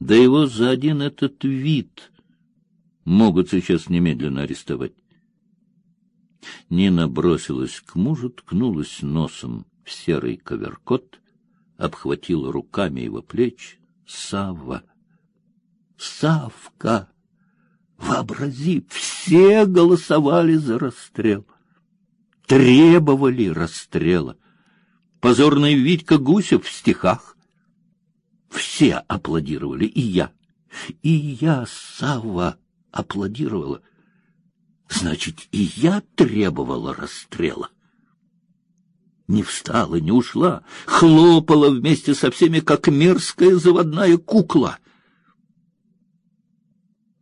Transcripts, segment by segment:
Да его за один этот вид могут сейчас немедленно арестовать. Нина бросилась к мужу, ткнулась носом в серый коверкот, обхватила руками его плечи. Савва! Савка! Вообрази, все голосовали за расстрел, требовали расстрела. Позорный Витька Гусев в стихах. Все аплодировали, и я. И я, Савва, аплодировала. Значит, и я требовала расстрела. Не встала, не ушла, хлопала вместе со всеми, как мерзкая заводная кукла.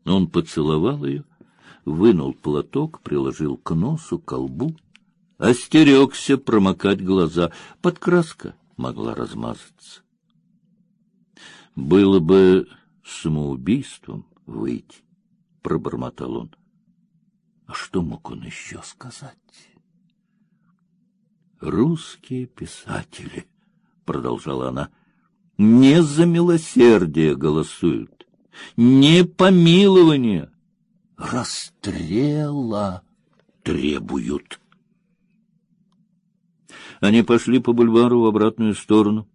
Он поцеловал ее, вынул платок, приложил к носу, к колбу, остерегся промокать глаза. Подкраска могла размазаться. Было бы самоубийством выйти, пробормотал он. А что мог он еще сказать? Русские писатели, продолжала она, не за милосердие голосуют не помилования, расстрела требуют. Они пошли по бульвару в обратную сторону.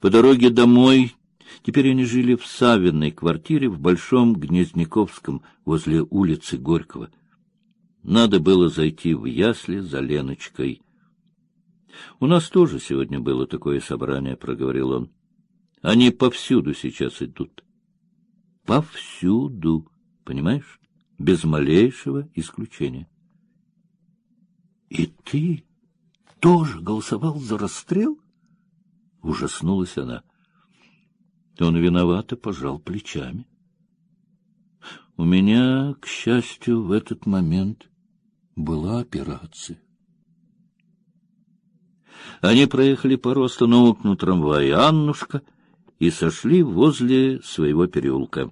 По дороге домой теперь они жили в Савиной квартире в Большом Гнездниковском возле улицы Горького. Надо было зайти в ясли за Леночкой. У нас тоже сегодня было такое собрание, проговорил он. Они повсюду сейчас идут повсюду, понимаешь, без малейшего исключения. И ты тоже голосовал за расстрел? Ужаснулась она. Он виновато пожал плечами. У меня, к счастью, в этот момент была операция. Они проехали пару остановок на трамвае. Аннушка и сошли возле своего переулка.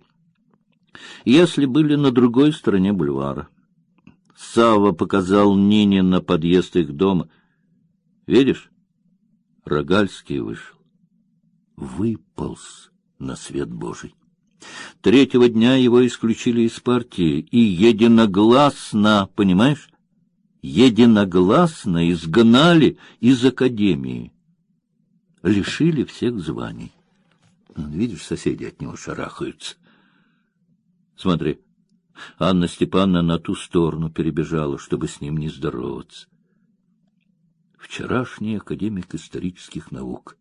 Если были на другой стороне бульвара. Сава показал Нине на подъезд их дома. Видишь? Рогальский вышел. Выполз на свет Божий. Третьего дня его исключили из партии и единогласно, понимаешь? Единогласно изгнали из академии. Лишили всех званий. Видишь, соседи от него шарахаются. Смотри, Анна Степановна на ту сторону перебежала, чтобы с ним не здороваться. Вчерашний академик исторических наук,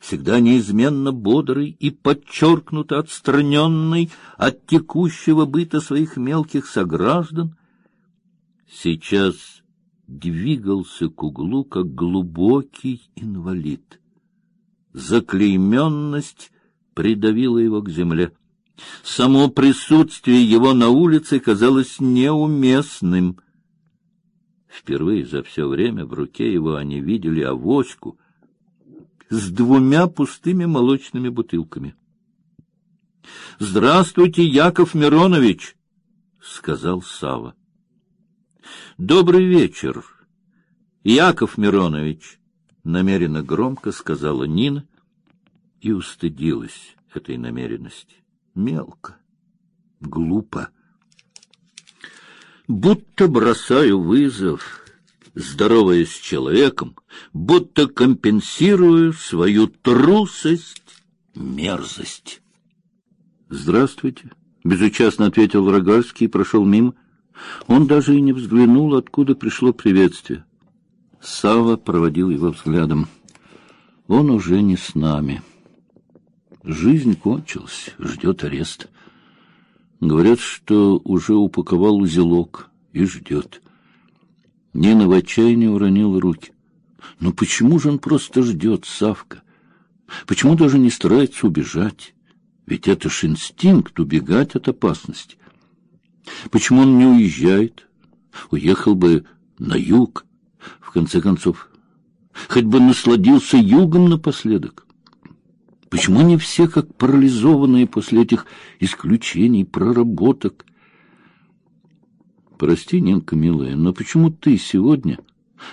всегда неизменно бодрый и подчеркнуто отстраненный от текущего быта своих мелких сограждан, сейчас двигался к углу, как глубокий инвалид. Заклейменность придавила его к земле. Само присутствие его на улице казалось неуместным. Впервые за все время в руке его они видели авоську с двумя пустыми молочными бутылками. — Здравствуйте, Яков Миронович! — сказал Сава. Добрый вечер, Яков Миронович! — намеренно громко сказала Нина и устыдилась этой намеренности мелко, глупо. Будто бросаю вызов, здороваясь с человеком, будто компенсирую свою трусость, мерзость. Здравствуйте, безучастно ответил Рогальский и прошел мимо. Он даже и не взглянул, откуда пришло приветствие. Сава проводил его взглядом. Он уже не с нами. Жизнь кончилась, ждет арест. Говорят, что уже упаковал узелок и ждет. Нина в отчаянии уронила руки. Но почему же он просто ждет, Савка? Почему даже не старается убежать? Ведь это ж инстинкт убегать от опасности. Почему он не уезжает? Уехал бы на юг, в конце концов. Хоть бы насладился югом напоследок. Почему они все как парализованные после этих исключений, проработок? Прости, Нинка, милая, но почему ты сегодня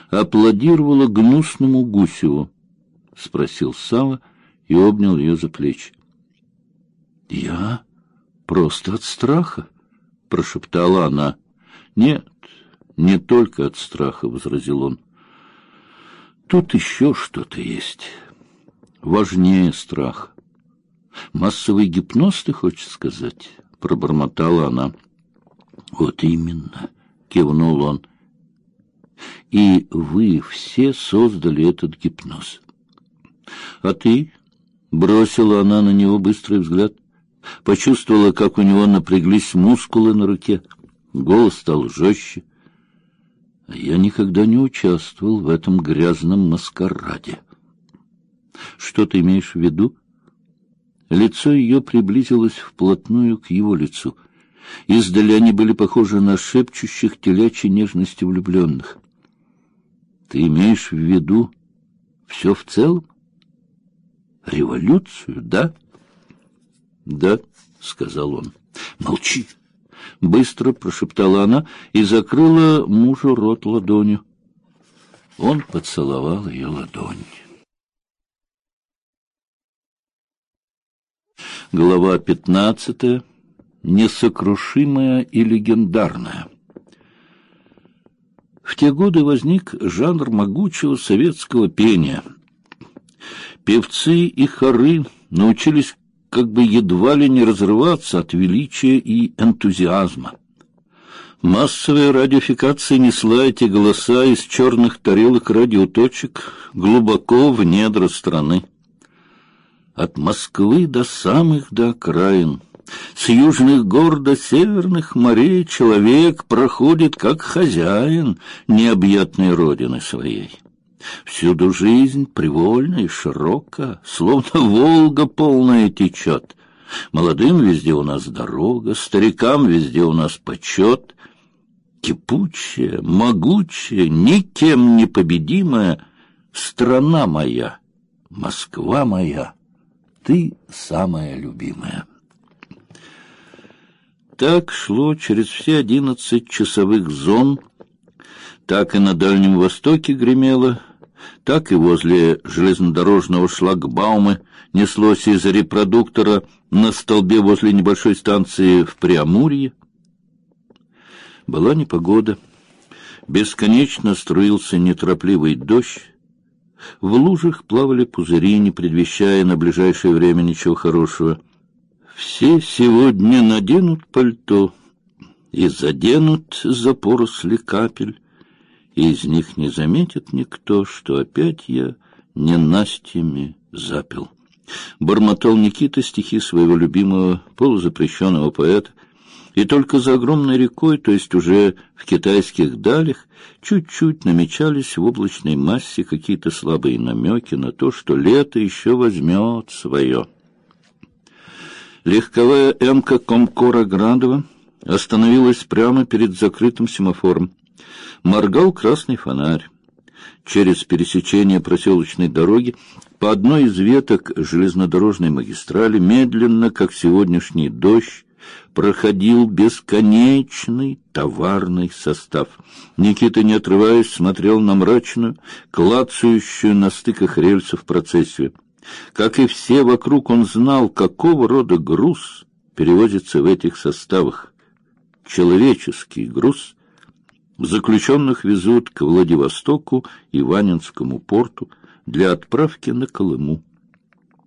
аплодировала гнусному Гусеву? — спросил Сава и обнял ее за плечи. Я просто от страха, прошептала она. Нет, не только от страха, возразил он. Тут еще что-то есть. Важнее страха. Массовый гипноз, ты хочешь сказать? Пробормотала она. Вот именно, кивнул он. И вы все создали этот гипноз. А ты? Бросила она на него быстрый взгляд. Почувствовала, как у него напряглись мускулы на руке. Голос стал жестче. А я никогда не участвовал в этом грязном маскараде. Что ты имеешь в виду? Лицо ее приблизилось вплотную к его лицу. Издали они были похожи на шепчущих телячьей нежности влюбленных. Ты имеешь в виду все в целом? Революцию, да? Да, сказал он. Молчи. Быстро прошептала она и закрыла мужу рот ладонью. Он поцеловал ее ладонь. Глава пятнадцатая. Несокрушимая и легендарная. В те годы возник жанр могучего советского пения. Певцы и хоры научились как бы едва ли не разрываться от величия и энтузиазма. Массовая радиофикация несла эти голоса из черных тарелок радиоточек глубоко в недра страны от Москвы до самых до окраин. С южных гор до северных морей человек проходит как хозяин необъятной родины своей. Всюду жизнь привольна и широка, словно Волга полная течет. Молодым везде у нас дорога, старикам везде у нас почет. Кипучая, могучая, никем не победимая страна моя, Москва моя — ты самая любимая. Так шло через все одиннадцать часовых зон, так и на Дальнем Востоке гремело, так и возле железнодорожного шлагбаума неслось из репродуктора на столбе возле небольшой станции в Преамурье. Была непогода, бесконечно струился неторопливый дождь, в лужах плавали пузыри, не предвещая на ближайшее время ничего хорошего. Все сегодня наденут пальто и заденут за поросли капель, и из них не заметит никто, что опять я не настями запил. Бормотал Никита стихи своего любимого полузапрещенного поэта, и только за огромной рекой, то есть уже в китайских далях, чуть-чуть намечались в облачной массе какие-то слабые намеки на то, что лето еще возьмет свое. Легковая эмка Комкора Градова остановилась прямо перед закрытым семафором. Моргал красный фонарь. Через пересечение проселочной дороги по одной из веток железнодорожной магистрали медленно, как сегодняшний дождь, проходил бесконечный товарный состав. Никита, не отрываясь, смотрел на мрачную, клацающую на стыках рельсов процессию. Как и все вокруг, он знал, какого рода груз перевозится в этих составах. Человеческий груз. Заключенных везут к Владивостоку и Ванинскому порту для отправки на Колыму.